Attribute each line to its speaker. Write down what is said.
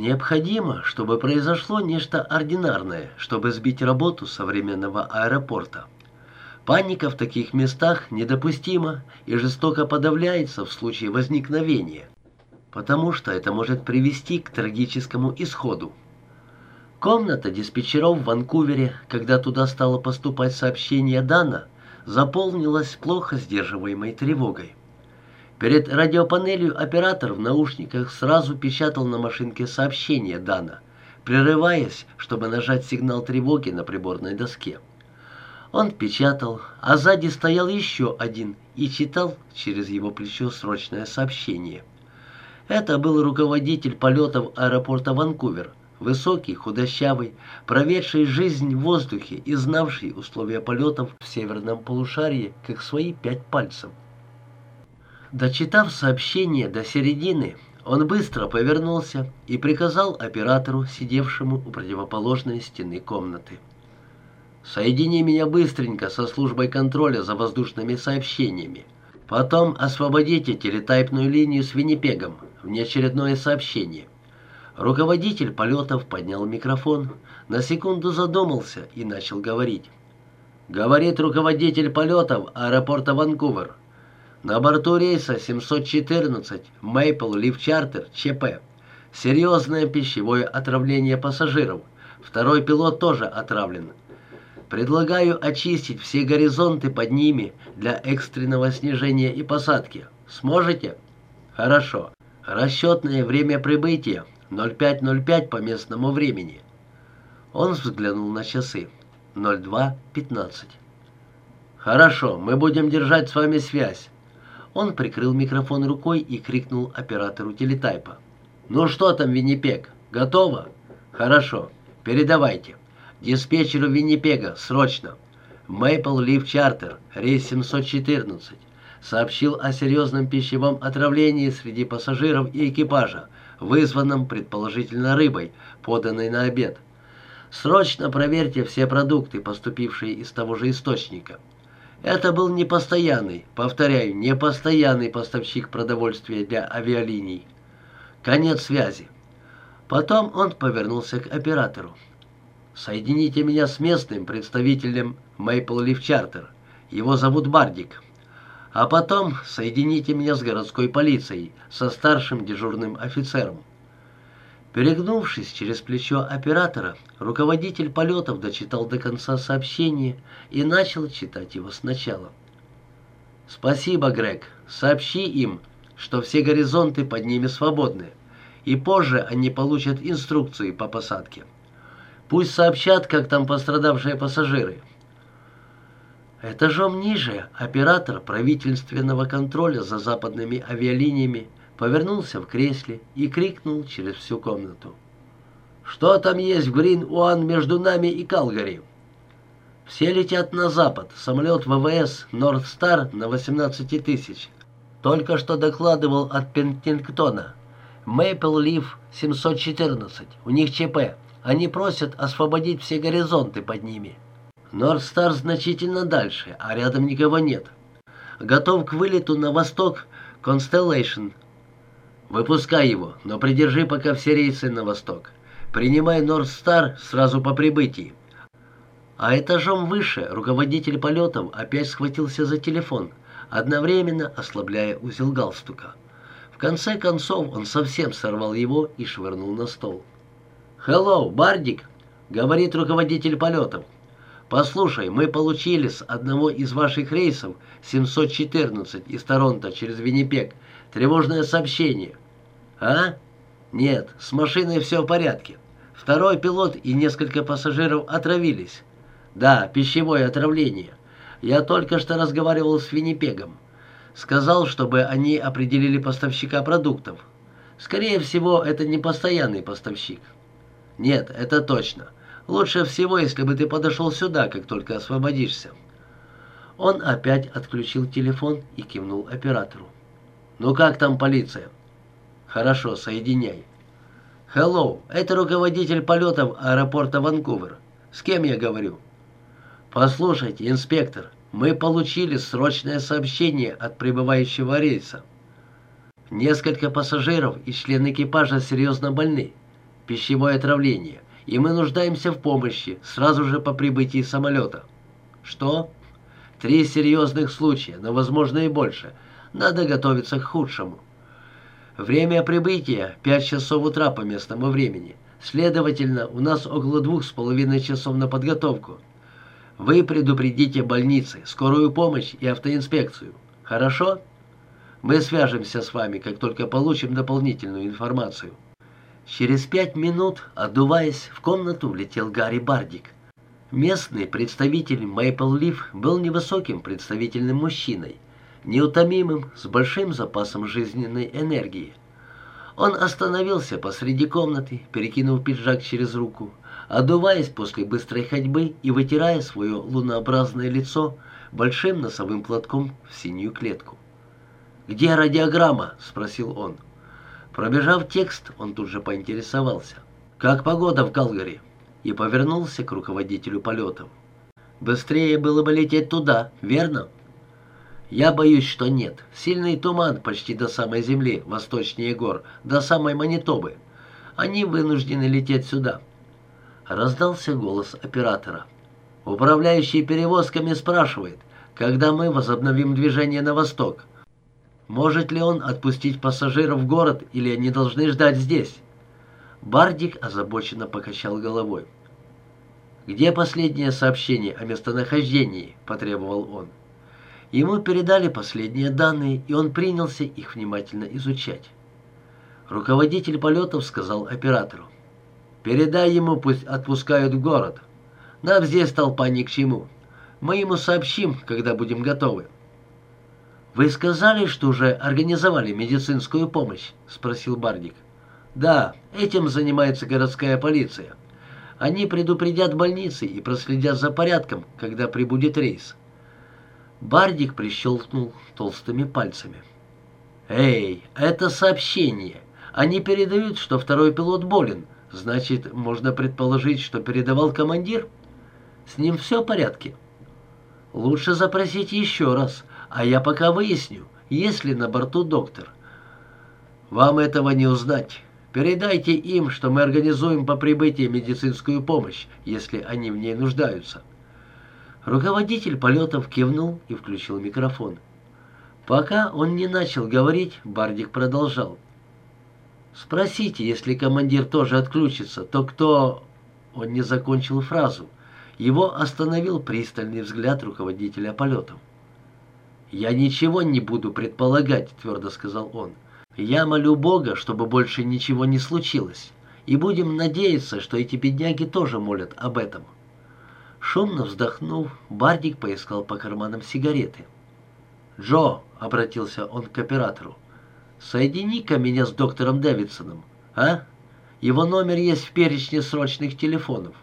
Speaker 1: Необходимо, чтобы произошло нечто ординарное, чтобы сбить работу современного аэропорта. Паника в таких местах недопустима и жестоко подавляется в случае возникновения, потому что это может привести к трагическому исходу. Комната диспетчеров в Ванкувере, когда туда стало поступать сообщение Дана, заполнилась плохо сдерживаемой тревогой. Перед радиопанелью оператор в наушниках сразу печатал на машинке сообщение Дана, прерываясь, чтобы нажать сигнал тревоги на приборной доске. Он печатал, а сзади стоял еще один и читал через его плечо срочное сообщение. Это был руководитель полетов аэропорта Ванкувер, Высокий, худощавый, проведший жизнь в воздухе и знавший условия полетов в северном полушарии, как свои пять пальцев. Дочитав сообщение до середины, он быстро повернулся и приказал оператору, сидевшему у противоположной стены комнаты. «Соедини меня быстренько со службой контроля за воздушными сообщениями. Потом освободите телетайпную линию с Виннипегом. Внеочередное сообщение». Руководитель полетов поднял микрофон, на секунду задумался и начал говорить. «Говорит руководитель полетов аэропорта Ванкувер. На борту рейса 714 Maple Leaf Charter ЧП. Серьезное пищевое отравление пассажиров. Второй пилот тоже отравлен. Предлагаю очистить все горизонты под ними для экстренного снижения и посадки. Сможете? Хорошо. Расчетное время прибытия 05.05 по местному времени. Он взглянул на часы. 02.15. «Хорошо, мы будем держать с вами связь». Он прикрыл микрофон рукой и крикнул оператору телетайпа. «Ну что там, Виннипег, готово?» «Хорошо, передавайте. Диспетчеру Виннипега, срочно. Maple Leaf Charter, рейс 714. Сообщил о серьезном пищевом отравлении среди пассажиров и экипажа вызванном предположительно рыбой, поданной на обед. Срочно проверьте все продукты, поступившие из того же источника. Это был непостоянный, повторяю, непостоянный поставщик продовольствия для авиалиний. Конец связи. Потом он повернулся к оператору. «Соедините меня с местным представителем Maple Leaf Charter. Его зовут Бардик». А потом соедините меня с городской полицией, со старшим дежурным офицером. Перегнувшись через плечо оператора, руководитель полетов дочитал до конца сообщение и начал читать его сначала. «Спасибо, Грег. Сообщи им, что все горизонты под ними свободны, и позже они получат инструкции по посадке. Пусть сообщат, как там пострадавшие пассажиры. Этажом ниже оператор правительственного контроля за западными авиалиниями повернулся в кресле и крикнул через всю комнату. «Что там есть в Грин-Уан между нами и Калгари?» «Все летят на запад. Самолет ВВС «Нордстар» на 18 тысяч. Только что докладывал от Пентингтона. «Мэйпл Лив 714. У них ЧП. Они просят освободить все горизонты под ними». Нордстар значительно дальше, а рядом никого нет. Готов к вылету на восток Constellation. Выпускай его, но придержи пока все рейсы на восток. Принимай Нордстар сразу по прибытии. А этажом выше руководитель полетов опять схватился за телефон, одновременно ослабляя узел галстука. В конце концов он совсем сорвал его и швырнул на стол. «Хеллоу, Бардик!» — говорит руководитель полетов. «Послушай, мы получили с одного из ваших рейсов 714 из Торонто через Виннипек тревожное сообщение». «А? Нет, с машиной все в порядке. Второй пилот и несколько пассажиров отравились. Да, пищевое отравление. Я только что разговаривал с Виннипегом. Сказал, чтобы они определили поставщика продуктов. Скорее всего, это не постоянный поставщик. Нет, это точно. Лучше всего, если бы ты подошел сюда, как только освободишься». Он опять отключил телефон и кивнул оператору. «Ну как там полиция?» «Хорошо, соединяй». «Хеллоу, это руководитель полетов аэропорта Ванкувер. С кем я говорю?» «Послушайте, инспектор, мы получили срочное сообщение от прибывающего рейса. Несколько пассажиров и член экипажа серьезно больны. пищевое отравление, и мы нуждаемся в помощи сразу же по прибытии самолета». «Что?» «Три серьезных случая, но, возможно, и больше. Надо готовиться к худшему». «Время прибытия — пять часов утра по местному времени. Следовательно, у нас около двух с половиной часов на подготовку. Вы предупредите больницы, скорую помощь и автоинспекцию. Хорошо? Мы свяжемся с вами, как только получим дополнительную информацию». Через пять минут, отдуваясь, в комнату влетел Гарри Бардик. Местный представитель Мейпл Лив был невысоким представительным мужчиной, неутомимым, с большим запасом жизненной энергии. Он остановился посреди комнаты, перекинув пиджак через руку, одуваясь после быстрой ходьбы и вытирая свое лунообразное лицо большим носовым платком в синюю клетку. «Где радиограмма?» — спросил он. Пробежав текст, он тут же поинтересовался. «Как погода в Калгари?» и повернулся к руководителю полетов. «Быстрее было бы лететь туда, верно?» «Я боюсь, что нет. Сильный туман почти до самой земли, восточнее гор, до самой Манитобы. Они вынуждены лететь сюда». Раздался голос оператора. «Управляющий перевозками спрашивает, когда мы возобновим движение на восток. Может ли он отпустить пассажиров в город или они должны ждать здесь?» Бардик озабоченно покачал головой. «Где последнее сообщение о местонахождении?» – потребовал он. Ему передали последние данные, и он принялся их внимательно изучать. Руководитель полетов сказал оператору. «Передай ему, пусть отпускают в город. Нам здесь толпа ни к чему. Мы ему сообщим, когда будем готовы». «Вы сказали, что уже организовали медицинскую помощь?» – спросил Бардик. Да, этим занимается городская полиция. Они предупредят больницы и проследят за порядком, когда прибудет рейс. Бардик прищелкнул толстыми пальцами. «Эй, это сообщение. Они передают, что второй пилот болен. Значит, можно предположить, что передавал командир? С ним все в порядке?» «Лучше запросить еще раз, а я пока выясню, есть ли на борту доктор». «Вам этого не узнать». Передайте им, что мы организуем по прибытии медицинскую помощь, если они в ней нуждаются». Руководитель полетов кивнул и включил микрофон. Пока он не начал говорить, Бардик продолжал. «Спросите, если командир тоже отключится, то кто...» Он не закончил фразу. Его остановил пристальный взгляд руководителя полетов. «Я ничего не буду предполагать», — твердо сказал он. Я молю Бога, чтобы больше ничего не случилось, и будем надеяться, что эти бедняги тоже молят об этом». Шумно вздохнув, Бардик поискал по карманам сигареты. «Джо», — обратился он к оператору, — «соедини-ка меня с доктором Дэвидсоном, а? Его номер есть в перечне срочных телефонов».